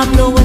I hablo